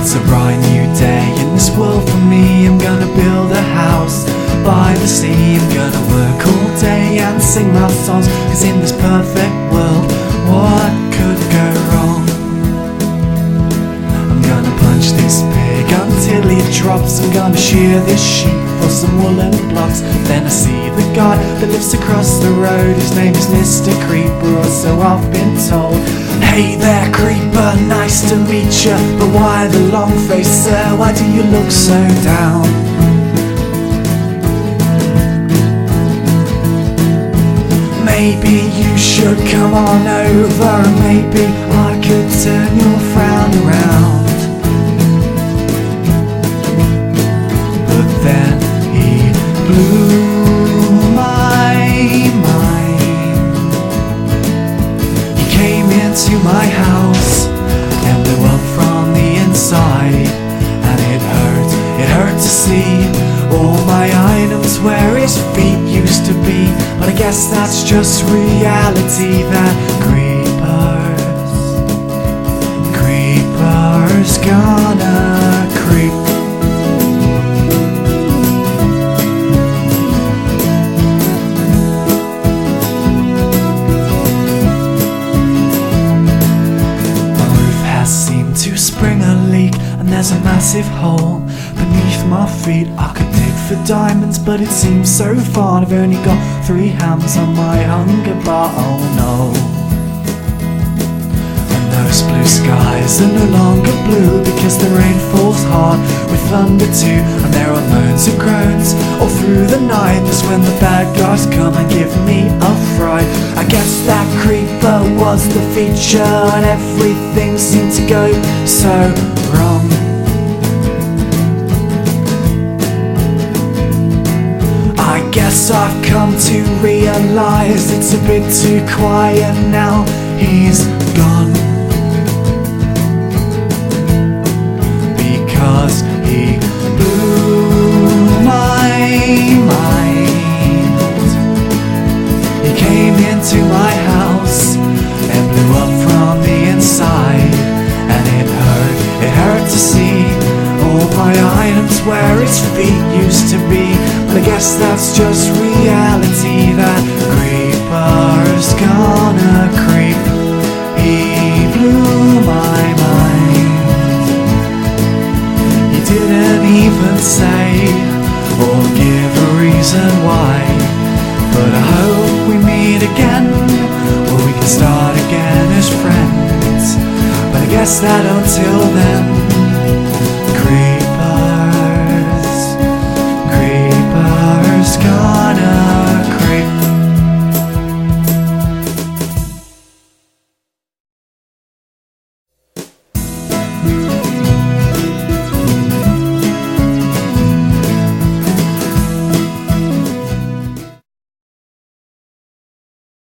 It's a bright new day in this world for me. I'm gonna build a house by the sea. I'm gonna work all day and sing my songs. Cause in this perfect drops. I'm gonna shear this sheep for some woolen blocks. Then I see the guy that lives across the road. His name is Mr. Creeper, or so I've been told. Hey there, Creeper, nice to meet you. But why the long face, sir? Why do you look so down? Maybe you should come on over, and maybe I could turn your frown my house and blew up from the inside, and it hurt. It hurt to see all my items where his feet used to be. But I guess that's just reality. That creepers, there's a massive hole beneath my feet. I could dig for diamonds, but it seems so far. I've only got three hams on my hunger bar. Oh no. And those blue skies are no longer blue because the rain falls hard with thunder too. And there are moans and groans all through the night. That's when the bad guys come and give me a fright. I guess that creeper was the feature, and everything seemed to go so wrong. I've come to realize it's a bit too quiet now. He's gone. Because he blew my mind. He came into my where his feet used to be. But I guess that's just reality. That creeper's gonna creep. He blew my mind. He didn't even say or give a reason why. But I hope we meet again, or we can start again as friends. But I guess that until then,